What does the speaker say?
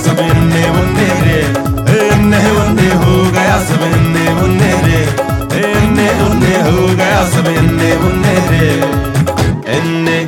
सब इन्ने उन्ने रे इन्ने उन्ने हो गया सब इन्ने उन्ने रे इन्ने उन्ने हो गया सब इन्ने रे इन्ने